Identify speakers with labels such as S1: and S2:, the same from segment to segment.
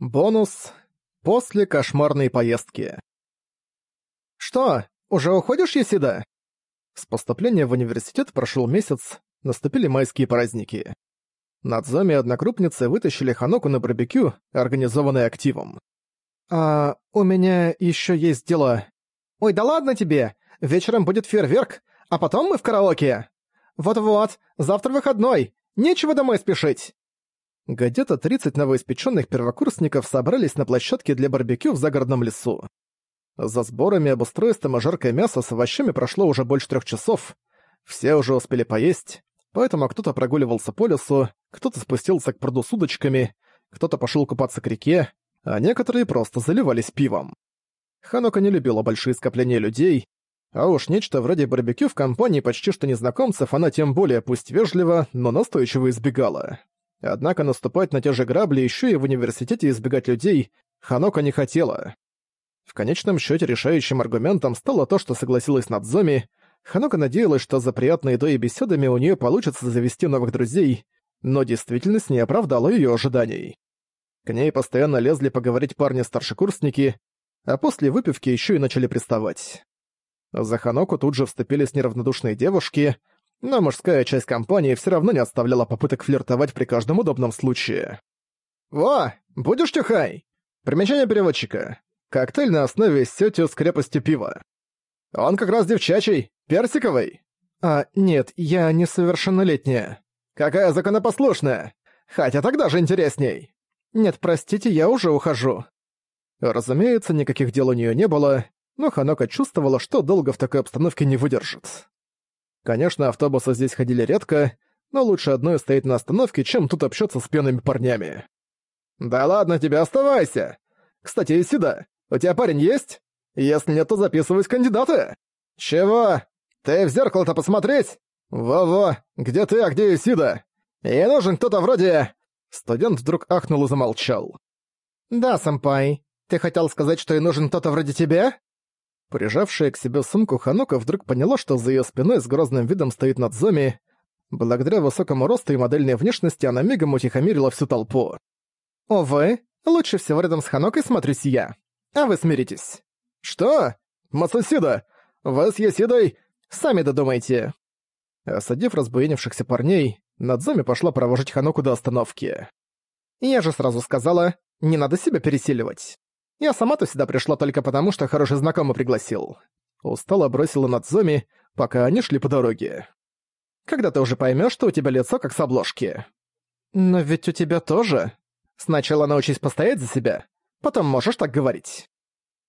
S1: Бонус после кошмарной поездки. «Что, уже уходишь, Есида?» С поступления в университет прошел месяц, наступили майские праздники. Надзоми и одногруппницы вытащили Ханоку на барбекю, организованное активом. «А у меня еще есть дело...» «Ой, да ладно тебе! Вечером будет фейерверк, а потом мы в караоке!» «Вот-вот, завтра выходной, нечего домой спешить!» Где-то 30 новоиспеченных первокурсников собрались на площадке для барбекю в загородном лесу. За сборами и обустройством жаркое мясо с овощами прошло уже больше трех часов. Все уже успели поесть, поэтому кто-то прогуливался по лесу, кто-то спустился к пруду с удочками, кто-то пошел купаться к реке, а некоторые просто заливались пивом. Ханока не любила большие скопления людей, а уж нечто вроде барбекю в компании почти что незнакомцев она тем более пусть вежливо, но настойчиво избегала. Однако наступать на те же грабли еще и в университете избегать людей Ханока не хотела. В конечном счете решающим аргументом стало то, что согласилась Надзоми. Ханока надеялась, что за приятной едой и беседами у нее получится завести новых друзей, но действительность не оправдала ее ожиданий. К ней постоянно лезли поговорить парни-старшекурсники, а после выпивки еще и начали приставать. За Ханоку тут же вступились неравнодушные девушки — но мужская часть компании все равно не оставляла попыток флиртовать при каждом удобном случае. Во, будешь тюхай?» Примечание переводчика. Коктейль на основе сетью с крепостью пива. Он как раз девчачий, персиковый. А, нет, я несовершеннолетняя. Какая законопослушная. Хотя тогда же интересней. Нет, простите, я уже ухожу. Разумеется, никаких дел у нее не было, но Ханока чувствовала, что долго в такой обстановке не выдержит. Конечно, автобусы здесь ходили редко, но лучше одной стоять на остановке, чем тут общаться с пьяными парнями. «Да ладно тебе, оставайся! Кстати, Исида, у тебя парень есть? Если нет, то записываюсь кандидаты!» «Чего? Ты в зеркало-то посмотреть? Во-во, где ты, а где Исида? Ей нужен кто-то вроде...» Студент вдруг ахнул и замолчал. «Да, сэмпай, ты хотел сказать, что ей нужен кто-то вроде тебя?» Прижавшая к себе сумку Ханока вдруг поняла, что за ее спиной с грозным видом стоит Надзуми. Благодаря высокому росту и модельной внешности она мигом утихомирила всю толпу. «О вы! Лучше всего рядом с Ханокой смотрюсь я. А вы смиритесь». «Что? Масусида! Вас я седой! Сами додумайте!» Осадив разбуенившихся парней, Надзуми пошла провожать Ханоку до остановки. «Я же сразу сказала, не надо себя пересиливать». Я сама то сюда пришла только потому, что хороший знакомый пригласил. Устало бросила Надзуми, пока они шли по дороге. Когда ты уже поймешь, что у тебя лицо как с обложки. Но ведь у тебя тоже. Сначала научись постоять за себя, потом можешь так говорить.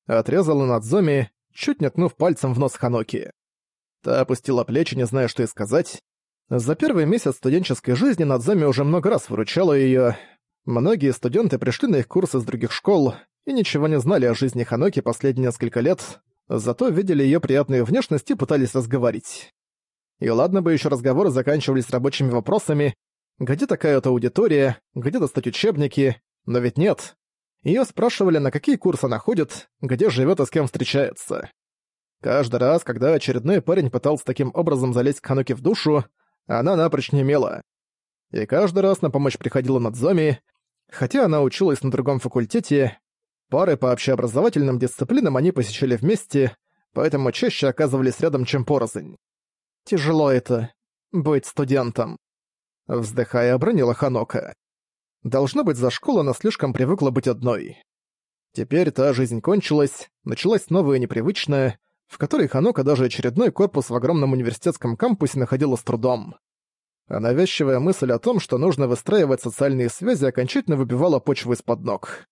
S1: Отрезала Надзуми, чуть не ткнув пальцем в нос Ханоки. Та опустила плечи, не зная, что и сказать. За первый месяц студенческой жизни надзоми уже много раз выручала ее. Многие студенты пришли на их курсы из других школ, и ничего не знали о жизни Ханоки последние несколько лет, зато видели ее приятную внешность и пытались разговорить. И ладно бы еще разговоры заканчивались рабочими вопросами, где такая-то аудитория, где достать учебники, но ведь нет. Ее спрашивали, на какие курсы она ходит, где живет и с кем встречается. Каждый раз, когда очередной парень пытался таким образом залезть к Ханоке в душу, она напрочь немела. И каждый раз на помощь приходила Надзоми, хотя она училась на другом факультете Пары по общеобразовательным дисциплинам они посещали вместе, поэтому чаще оказывались рядом, чем порознь. «Тяжело это — быть студентом», — вздыхая обронила Ханока. «Должно быть, за школу она слишком привыкла быть одной». Теперь та жизнь кончилась, началась новая непривычная, в которой Ханока даже очередной корпус в огромном университетском кампусе находила с трудом. А навязчивая мысль о том, что нужно выстраивать социальные связи, окончательно выбивала почву из-под ног.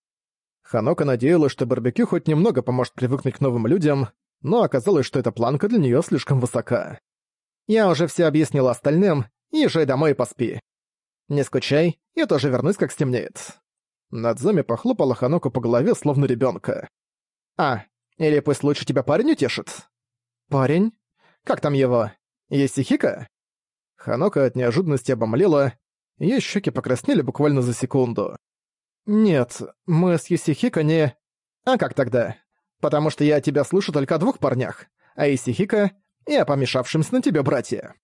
S1: Ханока надеялась, что барбекю хоть немного поможет привыкнуть к новым людям, но оказалось, что эта планка для нее слишком высока. «Я уже все объяснила остальным, езжай домой и поспи. Не скучай, я тоже вернусь, как стемнеет». Надзами похлопала Ханоку по голове, словно ребенка. «А, или пусть лучше тебя парень утешит?» «Парень? Как там его? Есть Есихика?» Ханока от неожиданности обомлела, ее щеки покраснели буквально за секунду. «Нет, мы с Исихико не...» «А как тогда?» «Потому что я тебя слышу только о двух парнях, а Исихико и о помешавшемся на тебе братья».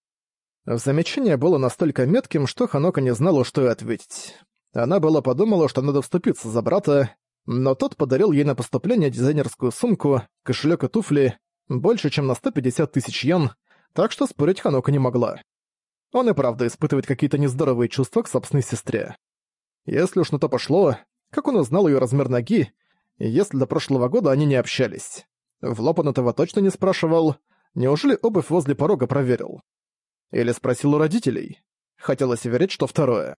S1: Замечание было настолько метким, что Ханока не знала, что и ответить. Она была подумала, что надо вступиться за брата, но тот подарил ей на поступление дизайнерскую сумку, кошелек и туфли больше, чем на 150 тысяч йен, так что спорить Ханока не могла. Он и правда испытывает какие-то нездоровые чувства к собственной сестре. Если уж на то пошло, как он узнал ее размер ноги, если до прошлого года они не общались? В лоб он этого точно не спрашивал. Неужели обувь возле порога проверил? Или спросил у родителей? Хотелось верить, что второе.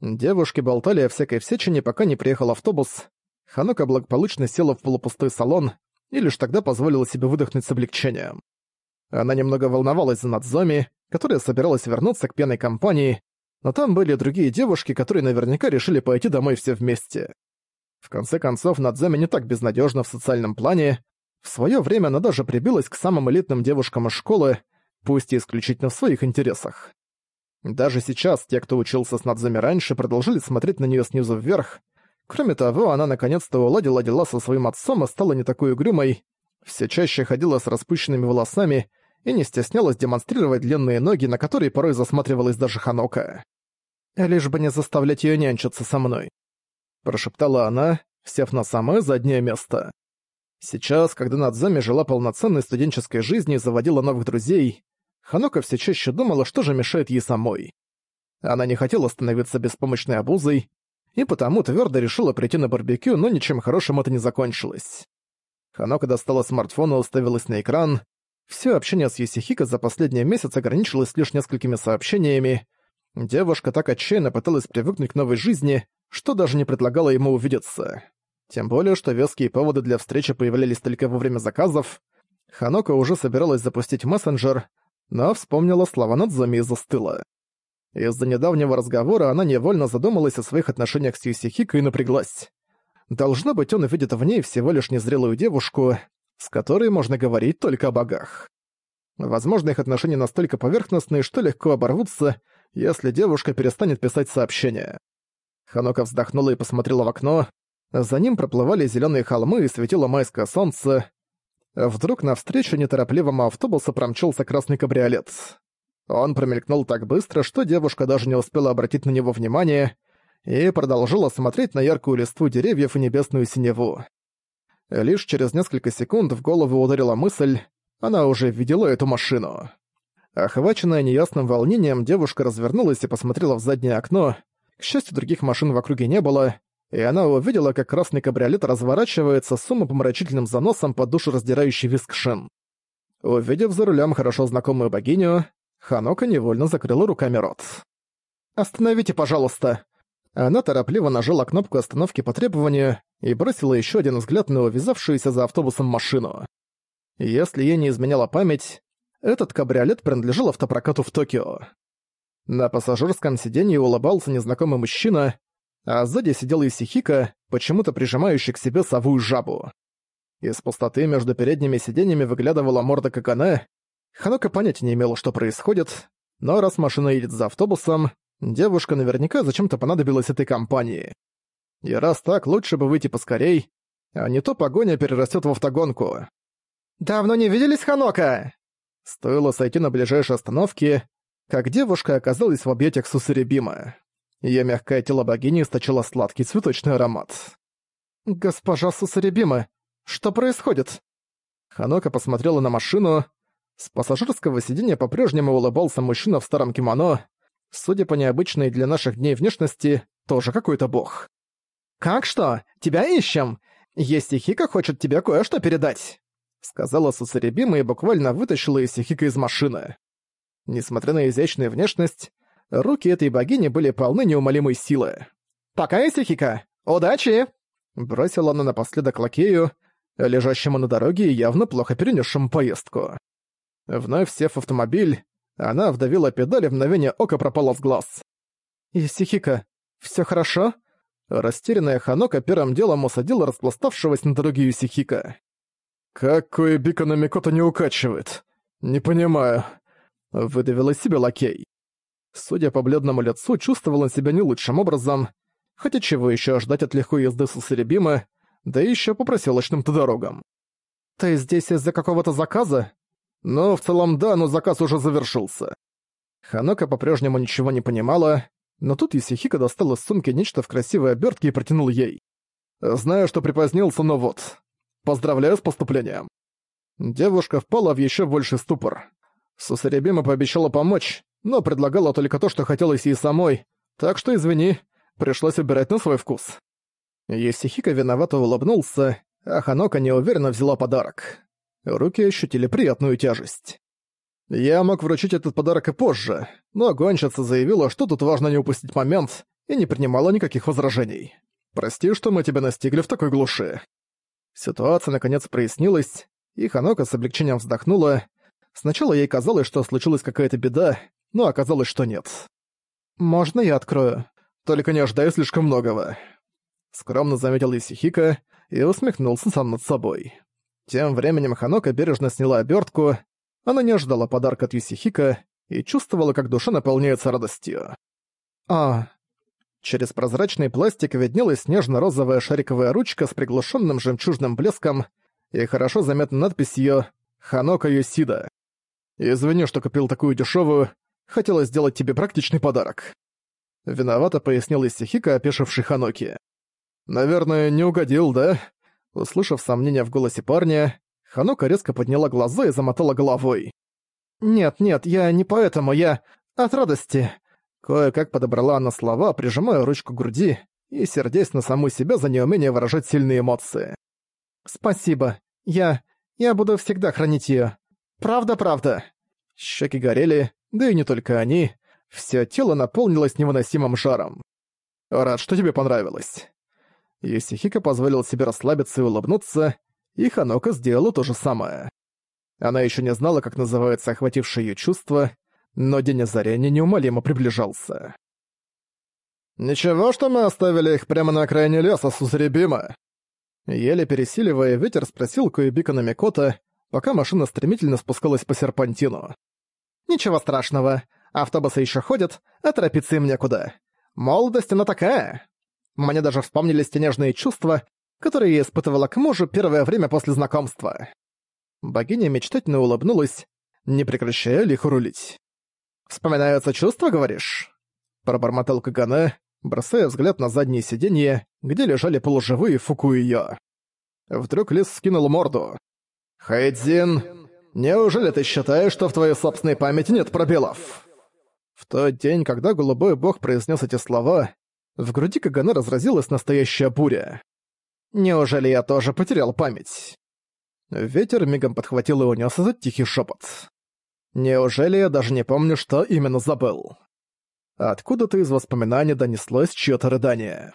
S1: Девушки болтали о всякой всечине, пока не приехал автобус. Ханока благополучно села в полупустой салон и лишь тогда позволила себе выдохнуть с облегчением. Она немного волновалась за Надзоми, которая собиралась вернуться к пьяной компании, но там были другие девушки, которые наверняка решили пойти домой все вместе. В конце концов, Надзами не так безнадежна в социальном плане. В свое время она даже прибилась к самым элитным девушкам из школы, пусть и исключительно в своих интересах. Даже сейчас те, кто учился с Надзами раньше, продолжили смотреть на нее снизу вверх. Кроме того, она наконец-то уладила дела со своим отцом и стала не такой угрюмой. Все чаще ходила с распущенными волосами и не стеснялась демонстрировать длинные ноги, на которые порой засматривалась даже Ханока. «Лишь бы не заставлять ее нянчиться со мной», — прошептала она, сев на самое заднее место. Сейчас, когда Надзами жила полноценной студенческой жизнью и заводила новых друзей, Ханока все чаще думала, что же мешает ей самой. Она не хотела становиться беспомощной обузой, и потому твердо решила прийти на барбекю, но ничем хорошим это не закончилось. Ханока достала смартфон и уставилась на экран, все общение с Есихико за последний месяц ограничилось лишь несколькими сообщениями. Девушка так отчаянно пыталась привыкнуть к новой жизни, что даже не предлагала ему увидеться. Тем более, что веские поводы для встречи появлялись только во время заказов. Ханока уже собиралась запустить мессенджер, но вспомнила слова Надзуми и застыла. Из-за недавнего разговора она невольно задумалась о своих отношениях с Юсихико и напряглась. Должно быть, он увидит в ней всего лишь незрелую девушку, с которой можно говорить только о богах. Возможно, их отношения настолько поверхностные, что легко оборвутся, если девушка перестанет писать сообщения. Ханока вздохнула и посмотрела в окно. За ним проплывали зеленые холмы и светило майское солнце. Вдруг навстречу неторопливому автобусу промчался красный кабриолет. Он промелькнул так быстро, что девушка даже не успела обратить на него внимание и продолжила смотреть на яркую листву деревьев и небесную синеву. Лишь через несколько секунд в голову ударила мысль, она уже видела эту машину. Охваченная неясным волнением, девушка развернулась и посмотрела в заднее окно. К счастью, других машин в округе не было, и она увидела, как красный кабриолет разворачивается с умопомрачительным заносом под душераздирающий виск шин. Увидев за рулем хорошо знакомую богиню, Ханока невольно закрыла руками рот. «Остановите, пожалуйста!» Э, Она торопливо нажала кнопку остановки по требованию и бросила еще один взгляд на увязавшуюся за автобусом машину. Если ей не изменяла память, этот кабриолет принадлежал автопрокату в Токио. На пассажирском сиденье улыбался незнакомый мужчина, а сзади сидел Исихика, почему-то прижимающий к себе совую жабу. Из пустоты между передними сиденьями выглядывала морда Какане. Ханока понятия не имела, что происходит, но раз машина едет за автобусом, Девушка наверняка зачем-то понадобилась этой компании. И раз так, лучше бы выйти поскорей, а не то погоня перерастет в автогонку. «Давно не виделись, Ханока!» Стоило сойти на ближайшей остановке, как девушка оказалась в объятиях Сусаребима. Ее мягкое тело богини источило сладкий цветочный аромат. «Госпожа Сусаребима, что происходит?» Ханока посмотрела на машину. С пассажирского сиденья по-прежнему улыбался мужчина в старом кимоно, Судя по необычной для наших дней внешности, тоже какой-то бог. «Как что? Тебя ищем? Есть Есихика хочет тебе кое-что передать!» Сказала Сусаребима и буквально вытащила Есихика из машины. Несмотря на изящную внешность, руки этой богини были полны неумолимой силы. «Пока, Есихика! Удачи!» Бросила она напоследок лакею, лежащему на дороге и явно плохо перенесшему поездку. Вновь сев автомобиль, она вдавила педаль, и в мгновение ока пропала в глаз. «Исихика, все хорошо?» Растерянная Ханока первым делом усадила распластавшегося на дороге Юсихика. «Какой Бикона Микота не укачивает? Не понимаю», — выдавил из себя лакей. Судя по бледному лицу, чувствовал он себя не лучшим образом, хотя чего еще ждать от легкой езды с Усеребима, да еще по проселочным-то дорогам. «Ты здесь из-за какого-то заказа? Но в целом да, но заказ уже завершился. Ханока по-прежнему ничего не понимала, но тут Исихика достал из сумки нечто в красивой обертке и протянул ей. «Знаю, что припозднился, но вот. Поздравляю с поступлением». Девушка впала в еще больший ступор. Сусаребима пообещала помочь, но предлагала только то, что хотелось ей самой, так что, извини, пришлось убирать на свой вкус. Есихика виновато улыбнулся, а Ханока неуверенно взяла подарок. Руки ощутили приятную тяжесть. «Я мог вручить этот подарок и позже, но гонщица заявила, что тут важно не упустить момент, и не принимала никаких возражений. Прости, что мы тебя настигли в такой глуши». Ситуация наконец прояснилась, и Ханока с облегчением вздохнула. Сначала ей казалось, что случилась какая-то беда, но оказалось, что нет. «Можно я открою? Только не ожидаю слишком многого», — скромно заметил Исихика и усмехнулся сам над собой. Тем временем Ханока бережно сняла обертку. Она не ожидала подарка от Юсихика и чувствовала, как душа наполняется радостью. «А...» Через прозрачный пластик виднелась нежно-розовая шариковая ручка с приглушенным жемчужным блеском и хорошо заметна надпись ее «Ханока Юсида». «Извини, что купил такую дешевую. Хотела сделать тебе практичный подарок». Виновато пояснил Исихика, опешивший Ханоки. «Наверное, не угодил, да?» Услышав сомнения в голосе парня, Ханука резко подняла глаза и замотала головой. «Нет, нет, я не поэтому, я... от радости!» Кое-как подобрала она слова, прижимая ручку к груди и сердясь на саму себя за неумение выражать сильные эмоции. «Спасибо. Я... я буду всегда хранить ее. Правда, правда!» Щеки горели, да и не только они. Всё тело наполнилось невыносимым жаром. «Рад, что тебе понравилось». Юсихика позволил себе расслабиться и улыбнуться, и Ханока сделала то же самое. Она еще не знала, как называется охватившее ее чувство, но день озарения неумолимо приближался. «Ничего, что мы оставили их прямо на окраине леса, Сузребима!» Еле пересиливая, ветер спросил Коебика на Микота, пока машина стремительно спускалась по серпантину. «Ничего страшного. Автобусы еще ходят, а торопиться им некуда. Молодость она такая!» Мне даже вспомнились те нежные чувства, которые я испытывала к мужу первое время после знакомства. Богиня мечтательно улыбнулась, не прекращая лихо рулить. «Вспоминаются чувства, говоришь?» Пробормотал Кагане, бросая взгляд на заднее сиденье, где лежали полуживые Фуку и. Вдруг Лис скинул морду. «Хайдзин, неужели ты считаешь, что в твоей собственной памяти нет пробелов?» В тот день, когда голубой бог произнес эти слова, в груди Кагана разразилась настоящая буря. Неужели я тоже потерял память? Ветер мигом подхватил и унес этот тихий шепот. Неужели я даже не помню, что именно забыл? Откуда-то из воспоминаний донеслось чьё-то рыдание.